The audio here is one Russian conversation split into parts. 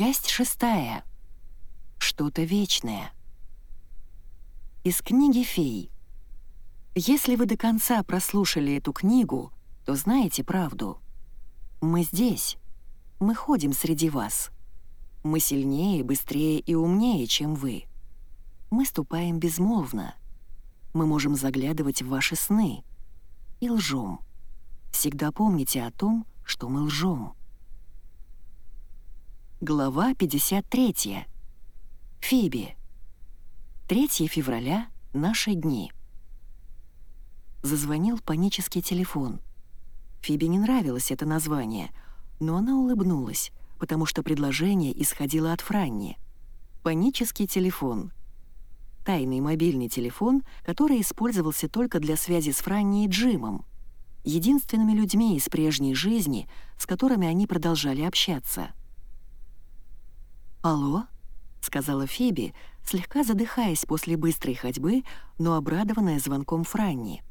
Часть шестая. Что-то вечное. Из книги «Фей». Если вы до конца прослушали эту книгу, то знаете правду. Мы здесь. Мы ходим среди вас. Мы сильнее, быстрее и умнее, чем вы. Мы ступаем безмолвно. Мы можем заглядывать в ваши сны. И лжем. Всегда помните о том, что мы лжем. Глава 53. Фиби. 3 февраля. Наши дни. Зазвонил панический телефон. Фиби не нравилось это название, но она улыбнулась, потому что предложение исходило от Франни. Панический телефон. Тайный мобильный телефон, который использовался только для связи с Франни и Джимом, единственными людьми из прежней жизни, с которыми они продолжали общаться. «Алло?» — сказала Фиби, слегка задыхаясь после быстрой ходьбы, но обрадованная звонком Франни.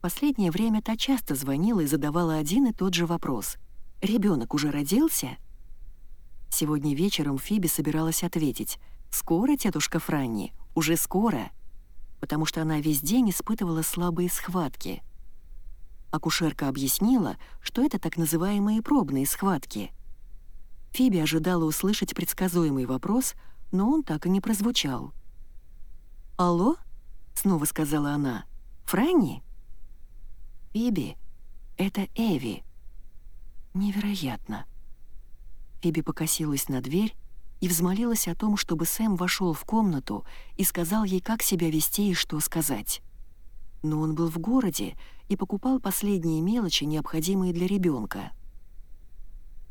Последнее время та часто звонила и задавала один и тот же вопрос. «Ребенок уже родился?» Сегодня вечером Фиби собиралась ответить. «Скоро, тетушка Франни, уже скоро», потому что она весь день испытывала слабые схватки. Акушерка объяснила, что это так называемые пробные схватки — Фиби ожидала услышать предсказуемый вопрос, но он так и не прозвучал. «Алло?» — снова сказала она. «Франни?» «Фиби, это Эви». «Невероятно». Фиби покосилась на дверь и взмолилась о том, чтобы Сэм вошел в комнату и сказал ей, как себя вести и что сказать. Но он был в городе и покупал последние мелочи, необходимые для ребенка.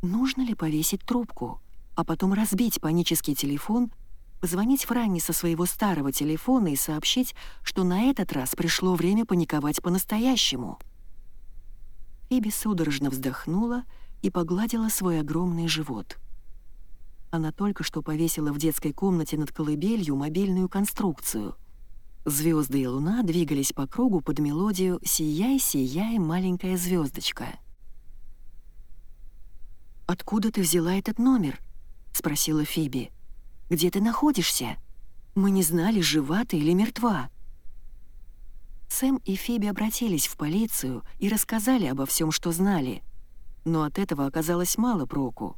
Нужно ли повесить трубку, а потом разбить панический телефон, позвонить Франни со своего старого телефона и сообщить, что на этот раз пришло время паниковать по-настоящему? Фиби судорожно вздохнула и погладила свой огромный живот. Она только что повесила в детской комнате над колыбелью мобильную конструкцию. Звезды и луна двигались по кругу под мелодию «Сияй, сияй, маленькая звездочка». «Откуда ты взяла этот номер?» — спросила Фиби. «Где ты находишься? Мы не знали, жива ты или мертва». Сэм и Фиби обратились в полицию и рассказали обо всем, что знали, но от этого оказалось мало проку.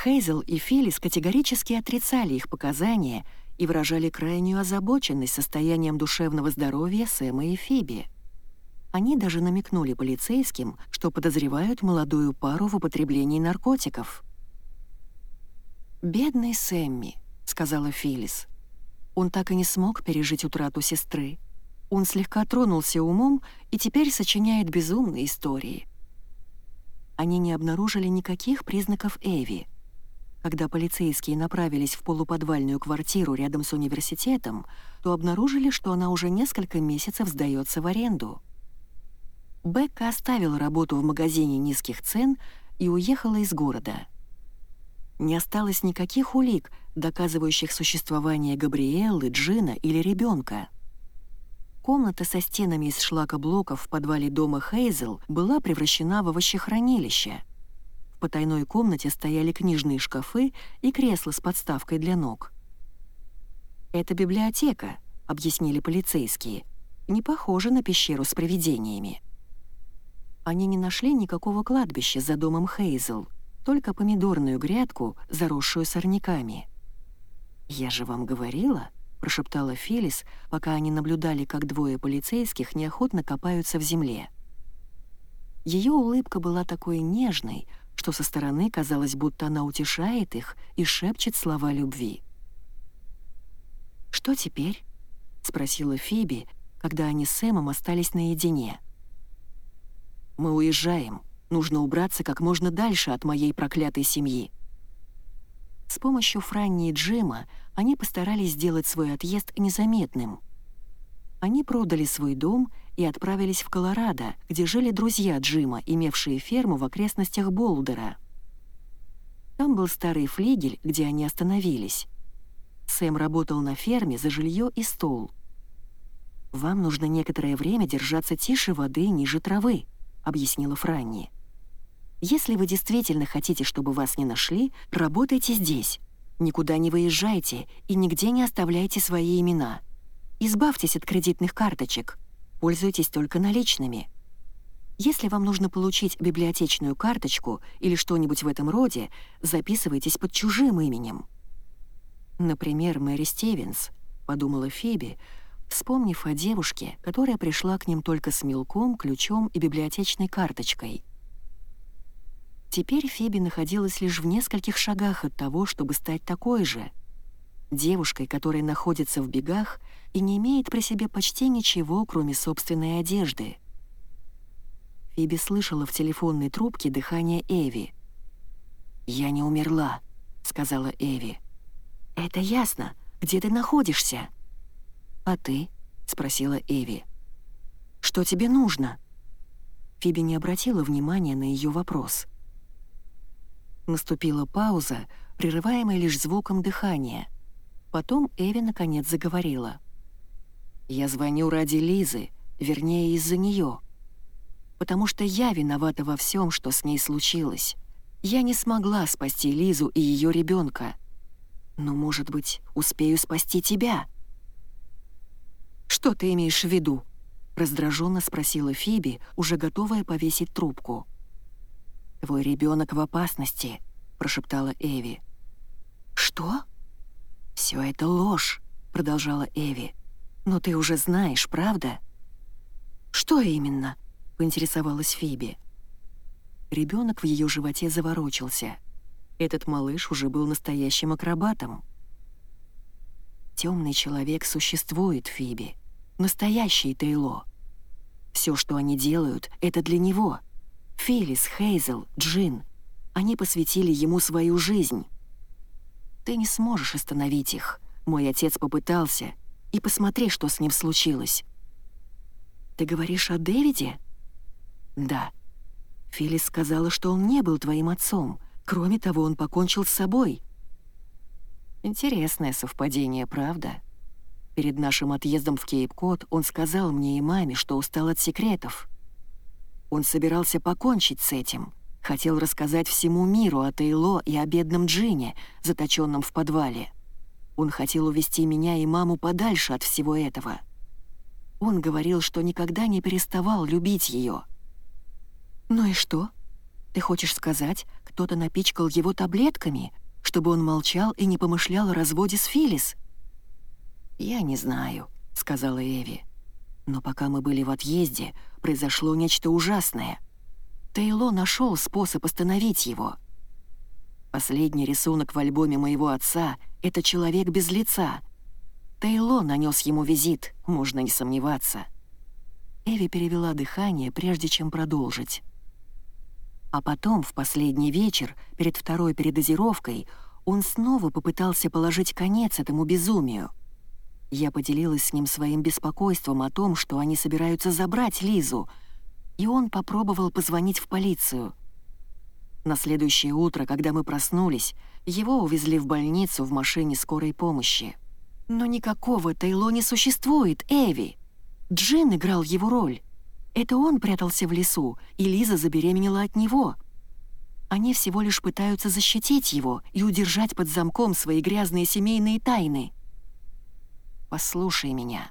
Хейзел и Филлис категорически отрицали их показания и выражали крайнюю озабоченность состоянием душевного здоровья Сэма и Фиби. Они даже намекнули полицейским, что подозревают молодую пару в употреблении наркотиков. «Бедный Сэмми», — сказала Филлис. Он так и не смог пережить утрату сестры. Он слегка тронулся умом и теперь сочиняет безумные истории. Они не обнаружили никаких признаков Эви. Когда полицейские направились в полуподвальную квартиру рядом с университетом, то обнаружили, что она уже несколько месяцев сдается в аренду. Бекка оставила работу в магазине низких цен и уехала из города. Не осталось никаких улик, доказывающих существование Габриэллы, Джина или ребенка. Комната со стенами из шлакоблоков в подвале дома Хейзел была превращена в овощехранилище. В потайной комнате стояли книжные шкафы и кресла с подставкой для ног. «Это библиотека», — объяснили полицейские. «Не похоже на пещеру с привидениями». Они не нашли никакого кладбища за домом Хейзел, только помидорную грядку, заросшую сорняками. «Я же вам говорила», — прошептала Фелис, пока они наблюдали, как двое полицейских неохотно копаются в земле. Ее улыбка была такой нежной, что со стороны казалось, будто она утешает их и шепчет слова любви. «Что теперь?» — спросила Фиби, когда они с Сэмом остались наедине. Мы уезжаем. Нужно убраться как можно дальше от моей проклятой семьи». С помощью Франни и Джима они постарались сделать свой отъезд незаметным. Они продали свой дом и отправились в Колорадо, где жили друзья Джима, имевшие ферму в окрестностях Болдера. Там был старый флигель, где они остановились. Сэм работал на ферме за жилье и стол. «Вам нужно некоторое время держаться тише воды ниже травы», — объяснила Франни. Если вы действительно хотите, чтобы вас не нашли, работайте здесь. Никуда не выезжайте и нигде не оставляйте свои имена. Избавьтесь от кредитных карточек. Пользуйтесь только наличными. Если вам нужно получить библиотечную карточку или что-нибудь в этом роде, записывайтесь под чужим именем. Например, Мэри Стивенс, подумала Фиби, вспомнив о девушке, которая пришла к ним только с мелком, ключом и библиотечной карточкой. Теперь Фиби находилась лишь в нескольких шагах от того, чтобы стать такой же. Девушкой, которая находится в бегах и не имеет при себе почти ничего, кроме собственной одежды. Фиби слышала в телефонной трубке дыхание Эви. «Я не умерла», — сказала Эви. «Это ясно. Где ты находишься?» «А ты?» — спросила Эви. «Что тебе нужно?» Фиби не обратила внимания на ее вопрос. Наступила пауза, прерываемая лишь звуком дыхания. Потом Эви наконец заговорила. «Я звоню ради Лизы, вернее, из-за нее. Потому что я виновата во всем, что с ней случилось. Я не смогла спасти Лизу и ее ребенка. Но, может быть, успею спасти тебя?» «Что ты имеешь в виду?» — раздраженно спросила Фиби, уже готовая повесить трубку. «Твой ребенок в опасности», — прошептала Эви. «Что?» «Все это ложь», — продолжала Эви. «Но ты уже знаешь, правда?» «Что именно?» — поинтересовалась Фиби. Ребенок в ее животе заворочился. Этот малыш уже был настоящим акробатом. Темный человек существует, Фиби. Настоящий Тейло. Все, что они делают, это для него. Филлис, Хейзел, Джин. Они посвятили ему свою жизнь. Ты не сможешь остановить их. Мой отец попытался. И посмотри, что с ним случилось. Ты говоришь о Дэвиде? Да. Филлис сказала, что он не был твоим отцом. Кроме того, он покончил с собой. Интересное совпадение, правда? Перед нашим отъездом в Кейп-Кот он сказал мне и маме, что устал от секретов. Он собирался покончить с этим, хотел рассказать всему миру о Тейло и о бедном Джине, заточенном в подвале. Он хотел увести меня и маму подальше от всего этого. Он говорил, что никогда не переставал любить ее. «Ну и что? Ты хочешь сказать, кто-то напичкал его таблетками, чтобы он молчал и не помышлял о разводе с Филис?» «Я не знаю», — сказала Эви. «Но пока мы были в отъезде, произошло нечто ужасное. Тейло нашел способ остановить его. Последний рисунок в альбоме моего отца — это человек без лица. Тейло нанес ему визит, можно не сомневаться». Эви перевела дыхание, прежде чем продолжить. А потом, в последний вечер, перед второй передозировкой, он снова попытался положить конец этому безумию. Я поделилась с ним своим беспокойством о том, что они собираются забрать Лизу, и он попробовал позвонить в полицию. На следующее утро, когда мы проснулись, его увезли в больницу в машине скорой помощи. Но никакого Тейло не существует, Эви. Джин играл его роль. Это он прятался в лесу, и Лиза забеременела от него. Они всего лишь пытаются защитить его и удержать под замком свои грязные семейные тайны. Послушай меня.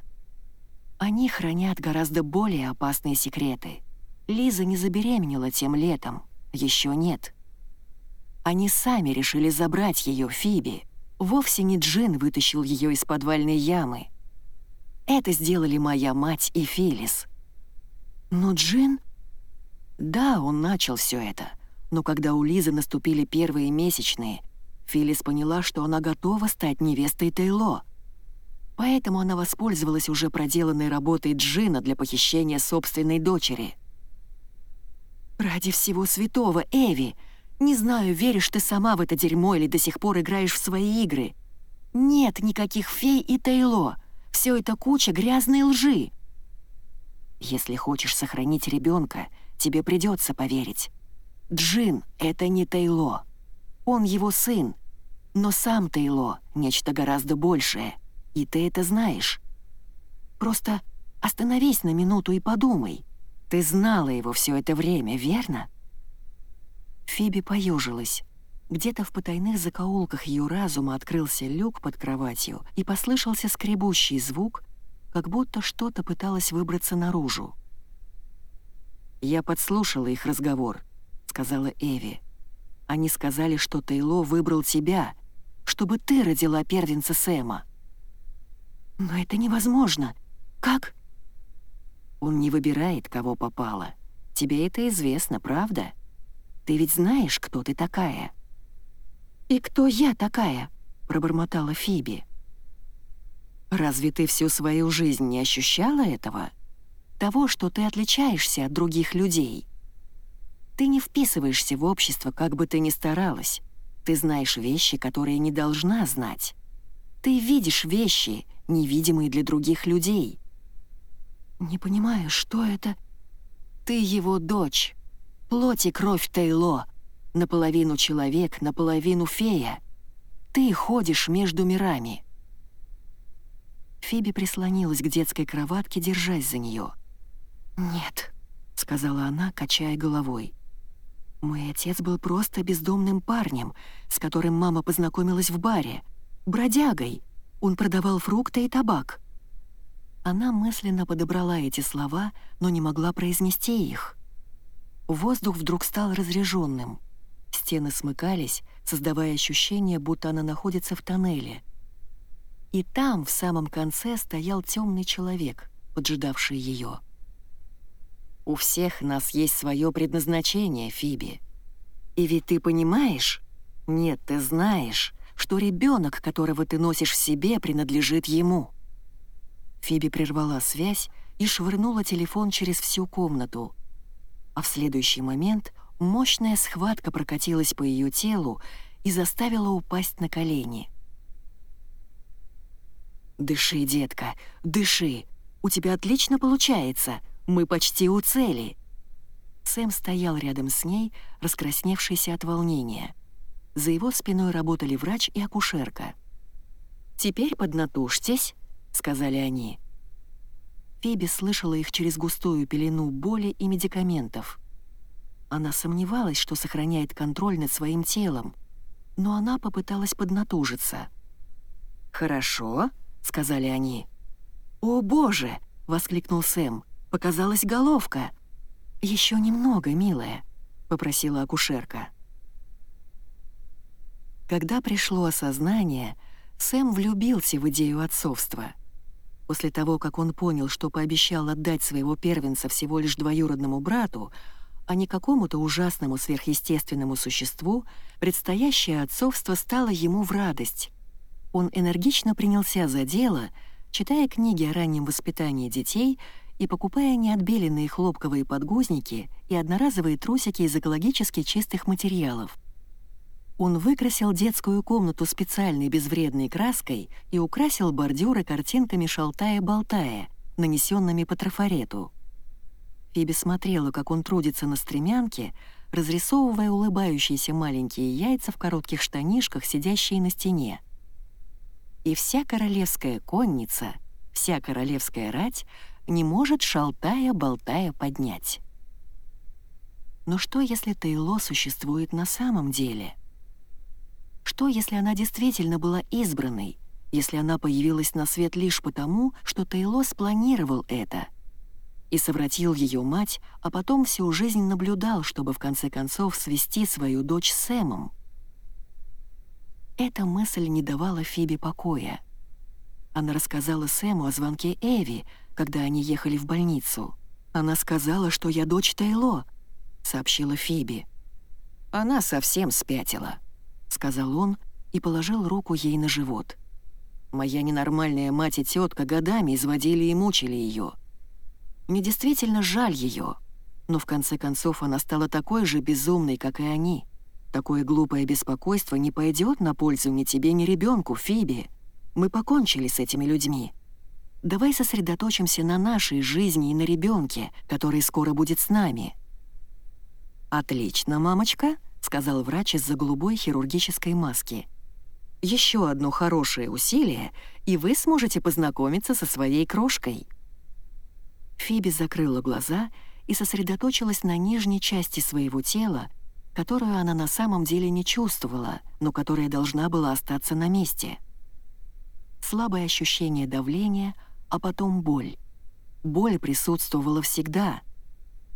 Они хранят гораздо более опасные секреты. Лиза не забеременела тем летом. Еще нет. Они сами решили забрать ее, Фиби. Вовсе не Джин вытащил ее из подвальной ямы. Это сделали моя мать и Филис. Но Джин... Да, он начал все это, но когда у Лизы наступили первые месячные, Филис поняла, что она готова стать невестой Тейло. Поэтому она воспользовалась уже проделанной работой Джина для похищения собственной дочери. «Ради всего святого, Эви! Не знаю, веришь ты сама в это дерьмо или до сих пор играешь в свои игры. Нет никаких фей и Тейло. Все это куча грязной лжи. Если хочешь сохранить ребенка, тебе придется поверить. Джин — это не Тейло. Он его сын. Но сам Тейло — нечто гораздо большее. И ты это знаешь. Просто остановись на минуту и подумай. Ты знала его все это время, верно? Фиби поежилась. Где-то в потайных закоулках ее разума открылся люк под кроватью и послышался скребущий звук, как будто что-то пыталось выбраться наружу. «Я подслушала их разговор», — сказала Эви. «Они сказали, что Тейло выбрал тебя, чтобы ты родила первенца Сэма». «Но это невозможно. Как?» «Он не выбирает, кого попало. Тебе это известно, правда? Ты ведь знаешь, кто ты такая?» «И кто я такая?» — пробормотала Фиби. «Разве ты всю свою жизнь не ощущала этого? Того, что ты отличаешься от других людей. Ты не вписываешься в общество, как бы ты ни старалась. Ты знаешь вещи, которые не должна знать. Ты видишь вещи, невидимые для других людей». «Не понимаю, что это...» «Ты его дочь. Плоть и кровь Тейло. Наполовину человек, наполовину фея. Ты ходишь между мирами». Фиби прислонилась к детской кроватке, держась за нее. «Нет», — сказала она, качая головой. «Мой отец был просто бездомным парнем, с которым мама познакомилась в баре. Бродягой. Он продавал фрукты и табак». Она мысленно подобрала эти слова, но не могла произнести их. Воздух вдруг стал разреженным. Стены смыкались, создавая ощущение, будто она находится в тоннеле. И там, в самом конце, стоял темный человек, поджидавший ее. «У всех нас есть свое предназначение, Фиби. И ведь ты понимаешь? Нет, ты знаешь, что ребенок, которого ты носишь в себе, принадлежит ему». Фиби прервала связь и швырнула телефон через всю комнату. А в следующий момент Мощная схватка прокатилась по ее телу и заставила упасть на колени. «Дыши, детка, дыши! У тебя отлично получается! Мы почти у цели!» Сэм стоял рядом с ней, раскрасневшийся от волнения. За его спиной работали врач и акушерка. «Теперь поднатужьтесь», — сказали они. Фиби слышала их через густую пелену боли и медикаментов. Она сомневалась, что сохраняет контроль над своим телом, но она попыталась поднатужиться. «Хорошо», — сказали они. «О, боже!» — воскликнул Сэм. «Показалась головка!» «Еще немного, милая», — попросила акушерка. Когда пришло осознание, Сэм влюбился в идею отцовства. После того, как он понял, что пообещал отдать своего первенца всего лишь двоюродному брату, а не какому-то ужасному сверхъестественному существу, предстоящее отцовство стало ему в радость. Он энергично принялся за дело, читая книги о раннем воспитании детей и покупая неотбеленные хлопковые подгузники и одноразовые трусики из экологически чистых материалов. Он выкрасил детскую комнату специальной безвредной краской и украсил бордюры картинками шалтая-болтая, нанесенными по трафарету. Фиби смотрела, как он трудится на стремянке, разрисовывая улыбающиеся маленькие яйца в коротких штанишках, сидящие на стене. И вся королевская конница, вся королевская рать не может, шалтая-болтая, поднять. Но что, если Тейло существует на самом деле? Что, если она действительно была избранной, если она появилась на свет лишь потому, что Тейло спланировал это — и совратил ее мать, а потом всю жизнь наблюдал, чтобы в конце концов свести свою дочь с Сэмом. Эта мысль не давала Фиби покоя. Она рассказала Сэму о звонке Эви, когда они ехали в больницу. «Она сказала, что я дочь Тейло», — сообщила Фиби. «Она совсем спятила», — сказал он и положил руку ей на живот. «Моя ненормальная мать и тетка годами изводили и мучили ее. Мне действительно жаль ее, но в конце концов она стала такой же безумной, как и они. Такое глупое беспокойство не пойдет на пользу ни тебе, ни ребенку, Фиби. Мы покончили с этими людьми. Давай сосредоточимся на нашей жизни и на ребенке, который скоро будет с нами». «Отлично, мамочка», — сказал врач из-за голубой хирургической маски. «Еще одно хорошее усилие, и вы сможете познакомиться со своей крошкой». Фиби закрыла глаза и сосредоточилась на нижней части своего тела, которую она на самом деле не чувствовала, но которая должна была остаться на месте. Слабое ощущение давления, а потом боль. Боль присутствовала всегда.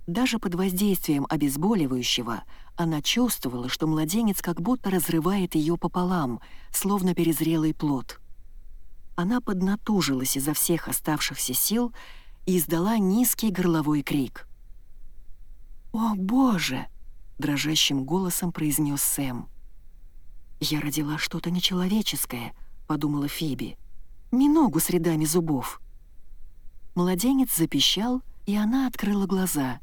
Даже под воздействием обезболивающего она чувствовала, что младенец как будто разрывает ее пополам, словно перезрелый плод. Она поднатужилась изо всех оставшихся сил и издала низкий горловой крик. «О, Боже!» — дрожащим голосом произнес Сэм. «Я родила что-то нечеловеческое», — подумала Фиби. «Миногу с рядами зубов». Младенец запищал, и она открыла глаза.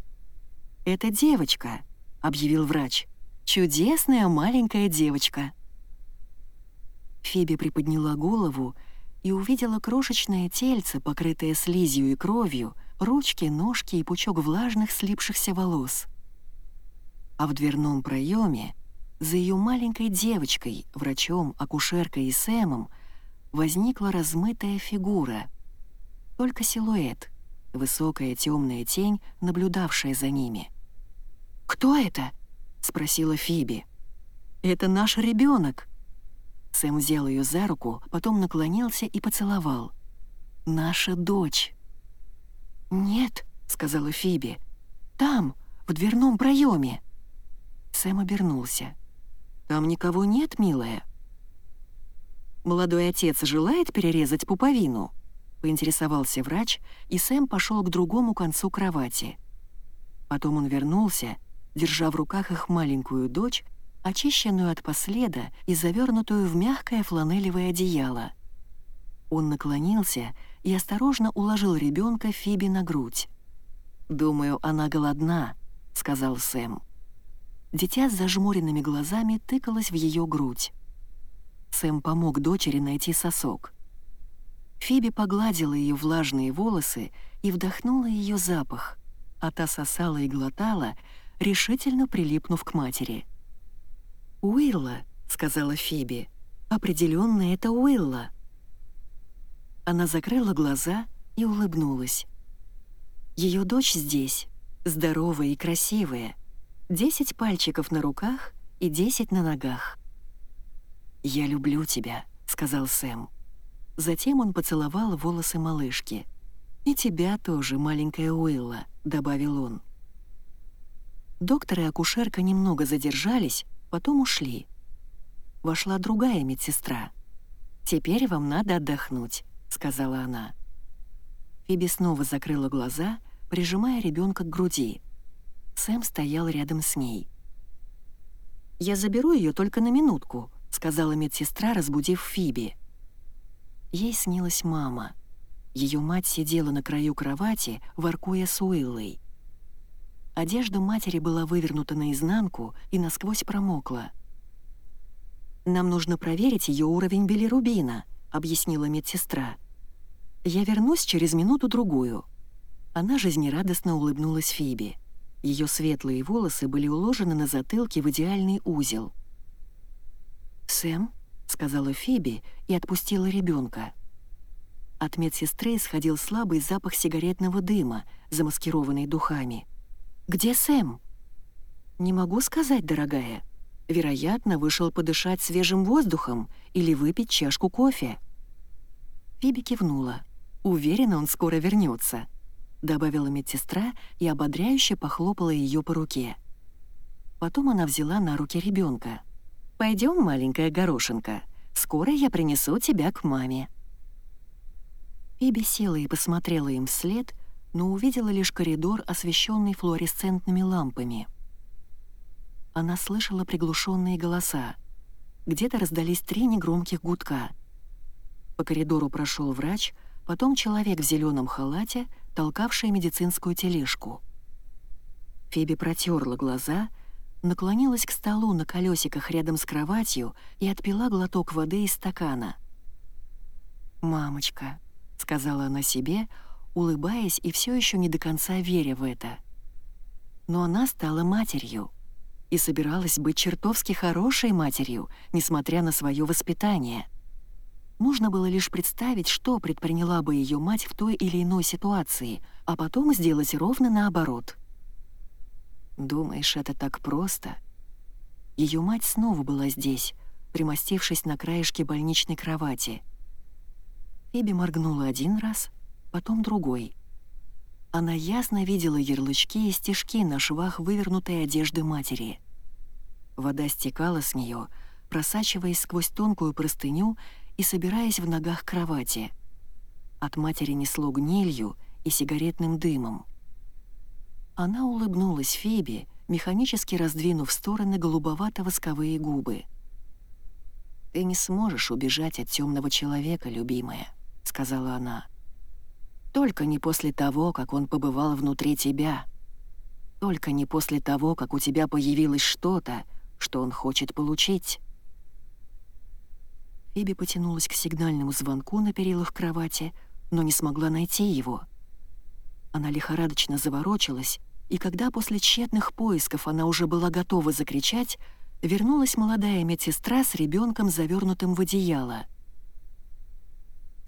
«Это девочка», — объявил врач. «Чудесная маленькая девочка». Фиби приподняла голову и увидела крошечное тельце, покрытое слизью и кровью, ручки, ножки и пучок влажных слипшихся волос а в дверном проеме за ее маленькой девочкой, врачом, акушеркой и Сэмом возникла размытая фигура. Только силуэт, высокая темная тень, наблюдавшая за ними. «Кто это?» — спросила Фиби. «Это наш ребенок. Сэм взял ее за руку, потом наклонился и поцеловал. «Наша дочь». «Нет», — сказала Фиби, — «там, в дверном проеме. Сэм обернулся. «Там никого нет, милая?» «Молодой отец желает перерезать пуповину?» — поинтересовался врач, и Сэм пошел к другому концу кровати. Потом он вернулся, держа в руках их маленькую дочь, очищенную от последа и завернутую в мягкое фланелевое одеяло. Он наклонился и осторожно уложил ребенка Фиби на грудь. «Думаю, она голодна», — сказал Сэм. Дитя с зажмуренными глазами тыкалось в ее грудь. Сэм помог дочери найти сосок. Фиби погладила ее влажные волосы и вдохнула ее запах, а та сосала и глотала, решительно прилипнув к матери. «Уилла», — сказала Фиби, — «определенно это Уилла». Она закрыла глаза и улыбнулась. Ее дочь здесь, здоровая и красивая, Десять пальчиков на руках и десять на ногах. «Я люблю тебя», — сказал Сэм. Затем он поцеловал волосы малышки. «И тебя тоже, маленькая Уилла», — добавил он. Доктор и акушерка немного задержались, потом ушли. Вошла другая медсестра. «Теперь вам надо отдохнуть», — сказала она. Фиби снова закрыла глаза, прижимая ребенка к груди. Сэм стоял рядом с ней. «Я заберу ее только на минутку», — сказала медсестра, разбудив Фиби. Ей снилась мама. Ее мать сидела на краю кровати, воркуя с Уиллой. Одежда матери была вывернута наизнанку и насквозь промокла. «Нам нужно проверить ее уровень билирубина», — объяснила медсестра. «Я вернусь через минуту-другую». Она жизнерадостно улыбнулась Фиби. Ее светлые волосы были уложены на затылке в идеальный узел. «Сэм», — сказала Фиби и отпустила ребенка. От медсестры исходил слабый запах сигаретного дыма, замаскированный духами. «Где Сэм?» «Не могу сказать, дорогая. Вероятно, вышел подышать свежим воздухом или выпить чашку кофе». Фиби кивнула. «Уверена, он скоро вернется добавила медсестра и ободряюще похлопала ее по руке. Потом она взяла на руки ребенка. Пойдем, маленькая горошинка. Скоро я принесу тебя к маме. Фиби села и посмотрела им вслед, но увидела лишь коридор, освещенный флуоресцентными лампами. Она слышала приглушенные голоса. Где-то раздались три негромких гудка. По коридору прошел врач, потом человек в зеленом халате, толкавший медицинскую тележку. Фиби протерла глаза, наклонилась к столу на колесиках рядом с кроватью и отпила глоток воды из стакана. «Мамочка», — сказала она себе, улыбаясь и все еще не до конца веря в это. Но она стала матерью и собиралась быть чертовски хорошей матерью, несмотря на свое воспитание — Нужно было лишь представить, что предприняла бы ее мать в той или иной ситуации, а потом сделать ровно наоборот. «Думаешь, это так просто?» Ее мать снова была здесь, примостившись на краешке больничной кровати. Фиби моргнула один раз, потом другой. Она ясно видела ярлычки и стежки на швах вывернутой одежды матери. Вода стекала с нее, просачиваясь сквозь тонкую простыню и собираясь в ногах кровати. От матери несло гнилью и сигаретным дымом. Она улыбнулась Фиби, механически раздвинув стороны голубовато-восковые губы. «Ты не сможешь убежать от темного человека, любимая», — сказала она. «Только не после того, как он побывал внутри тебя. Только не после того, как у тебя появилось что-то, что он хочет получить». Фиби потянулась к сигнальному звонку на перилах кровати, но не смогла найти его. Она лихорадочно заворочилась, и когда после тщетных поисков она уже была готова закричать, вернулась молодая медсестра с ребенком, завернутым в одеяло.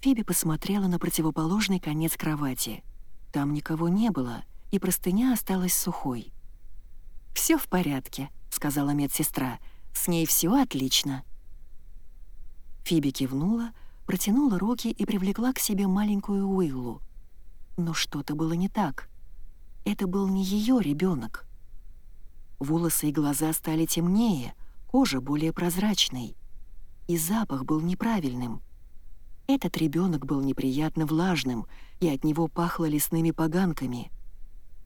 Фиби посмотрела на противоположный конец кровати. Там никого не было, и простыня осталась сухой. Все в порядке», — сказала медсестра. «С ней все отлично». Фиби кивнула, протянула руки и привлекла к себе маленькую Уиллу. Но что-то было не так. Это был не ее ребенок. Волосы и глаза стали темнее, кожа более прозрачной. И запах был неправильным. Этот ребенок был неприятно влажным, и от него пахло лесными поганками.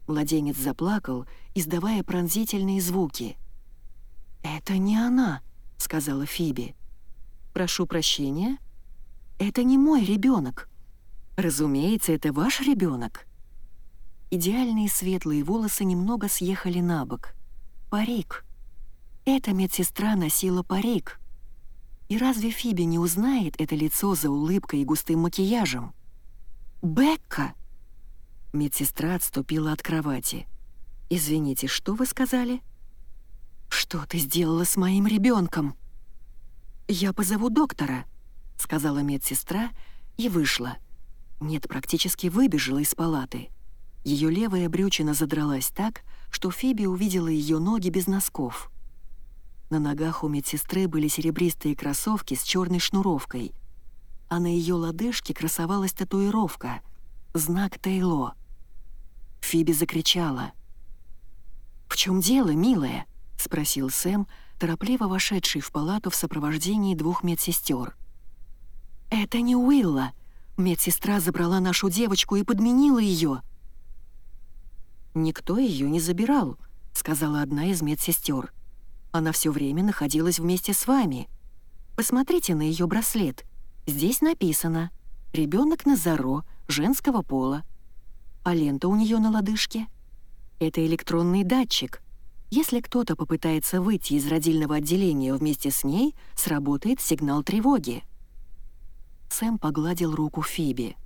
Младенец заплакал, издавая пронзительные звуки. «Это не она», — сказала Фиби. «Прошу прощения. Это не мой ребенок. Разумеется, это ваш ребенок. Идеальные светлые волосы немного съехали на бок. Парик. Эта медсестра носила парик. И разве Фиби не узнает это лицо за улыбкой и густым макияжем? «Бекка!» Медсестра отступила от кровати. «Извините, что вы сказали?» «Что ты сделала с моим ребенком?» «Я позову доктора», — сказала медсестра и вышла. Нет, практически выбежала из палаты. Ее левая брючина задралась так, что Фиби увидела ее ноги без носков. На ногах у медсестры были серебристые кроссовки с черной шнуровкой, а на ее лодыжке красовалась татуировка — знак Тейло. Фиби закричала. «В чем дело, милая?» — спросил Сэм, торопливо вошедший в палату в сопровождении двух медсестер. «Это не Уилла. Медсестра забрала нашу девочку и подменила ее. «Никто ее не забирал», — сказала одна из медсестер. «Она все время находилась вместе с вами. Посмотрите на ее браслет. Здесь написано «Ребенок Назаро, женского пола». А лента у нее на лодыжке — это электронный датчик — если кто-то попытается выйти из родильного отделения вместе с ней, сработает сигнал тревоги. Сэм погладил руку Фиби.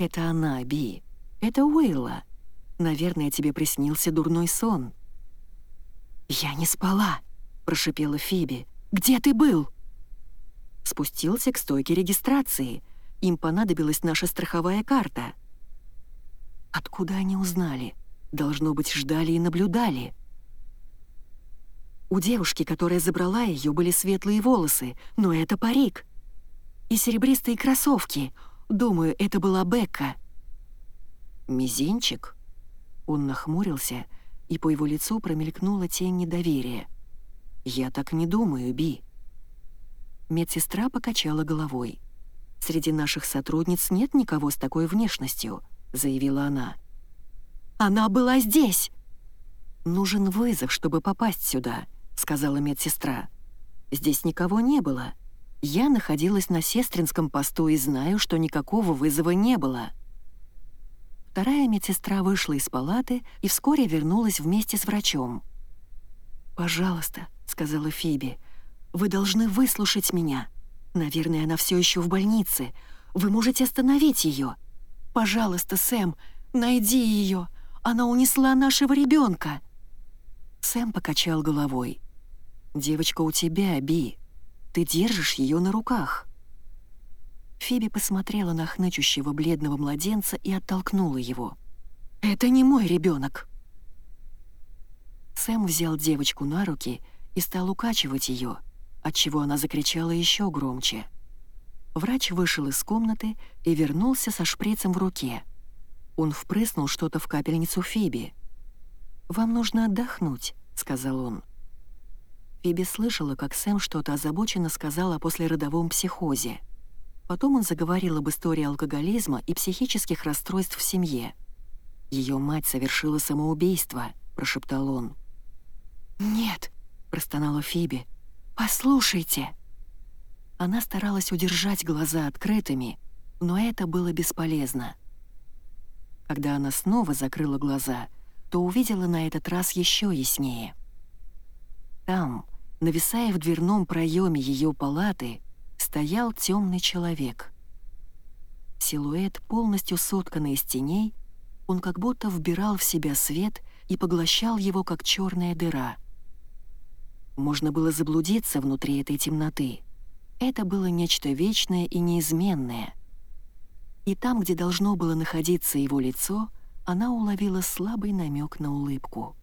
«Это она, Би. Это Уилла. Наверное, тебе приснился дурной сон». «Я не спала», — прошипела Фиби. «Где ты был?» Спустился к стойке регистрации. Им понадобилась наша страховая карта. Откуда они узнали? Должно быть, ждали и наблюдали. У девушки, которая забрала ее, были светлые волосы, но это парик. И серебристые кроссовки. Думаю, это была Бекка. «Мизинчик?» Он нахмурился, и по его лицу промелькнула тень недоверия. «Я так не думаю, Би». Медсестра покачала головой. «Среди наших сотрудниц нет никого с такой внешностью», — заявила она. «Она была здесь!» «Нужен вызов, чтобы попасть сюда», — сказала медсестра. «Здесь никого не было. Я находилась на сестринском посту и знаю, что никакого вызова не было». Вторая медсестра вышла из палаты и вскоре вернулась вместе с врачом. «Пожалуйста», — сказала Фиби, — «вы должны выслушать меня. Наверное, она все еще в больнице. Вы можете остановить ее. Пожалуйста, Сэм, найди ее. Она унесла нашего ребенка. Сэм покачал головой. «Девочка у тебя, Би. Ты держишь ее на руках». Фиби посмотрела на хнычущего бледного младенца и оттолкнула его. «Это не мой ребенок. Сэм взял девочку на руки и стал укачивать ее, отчего она закричала еще громче. Врач вышел из комнаты и вернулся со шприцем в руке. Он впрыснул что-то в капельницу Фиби. «Вам нужно отдохнуть», — сказал он. Фиби слышала, как Сэм что-то озабоченно сказал о послеродовом психозе. Потом он заговорил об истории алкоголизма и психических расстройств в семье. Ее мать совершила самоубийство», — прошептал он. «Нет», — простонала Фиби, — «послушайте». Она старалась удержать глаза открытыми, но это было бесполезно. Когда она снова закрыла глаза, то увидела на этот раз еще яснее. Там, нависая в дверном проеме ее палаты, стоял темный человек. Силуэт, полностью сотканный из теней, он как будто вбирал в себя свет и поглощал его, как черная дыра. Можно было заблудиться внутри этой темноты. Это было нечто вечное и неизменное. И там, где должно было находиться его лицо, она уловила слабый намек на улыбку.